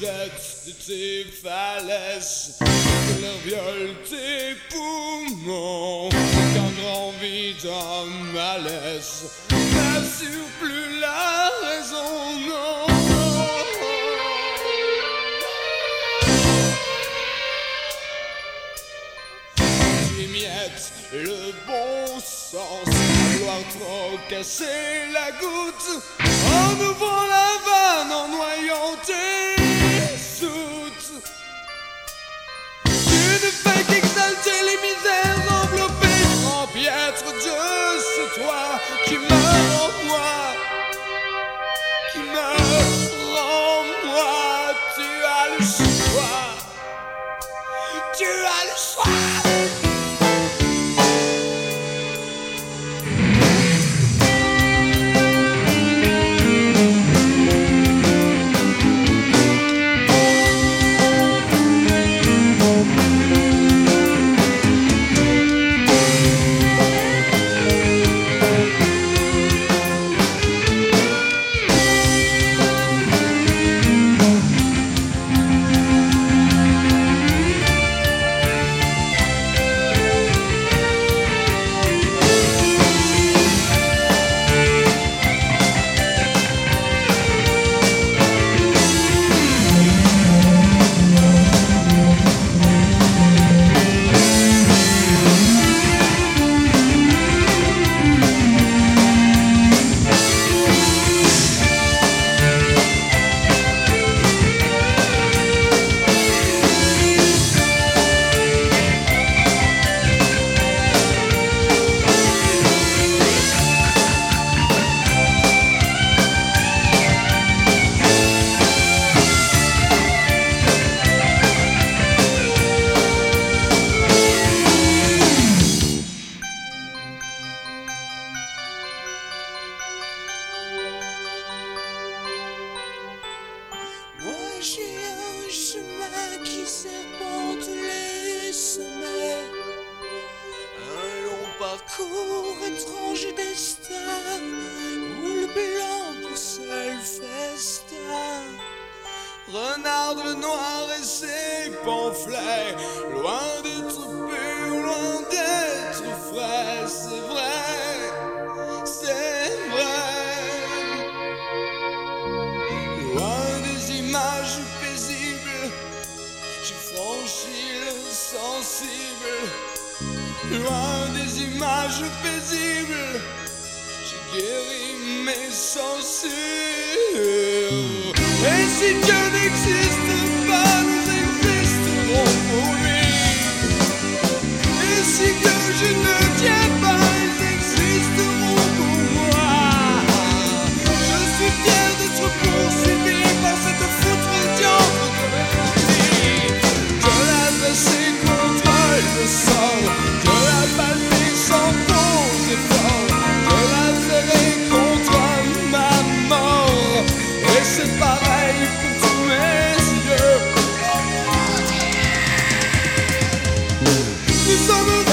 jettes de tes falaises, que leur viole tes poumons, qu'un grand vide, un malaise, n'assure plus la raison, non. Le bon sens, vouloir trop casser la goutte, en ouvrant la vanne, en noyant tes to Renarde le noir et ses pamphlets, loin d'être pur, loin d'être frais, c'est vrai, c'est vrai. Loin des images paisibles, j'ai franchi le sensible. Loin des images paisibles, j'ai guéri mes censures. and she don't exist. Somos